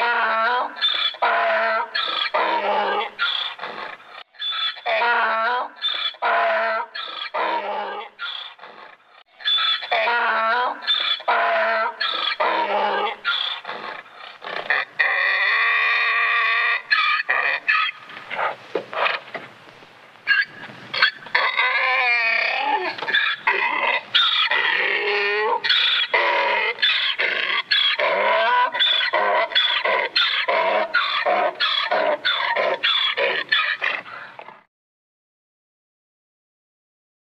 Bye.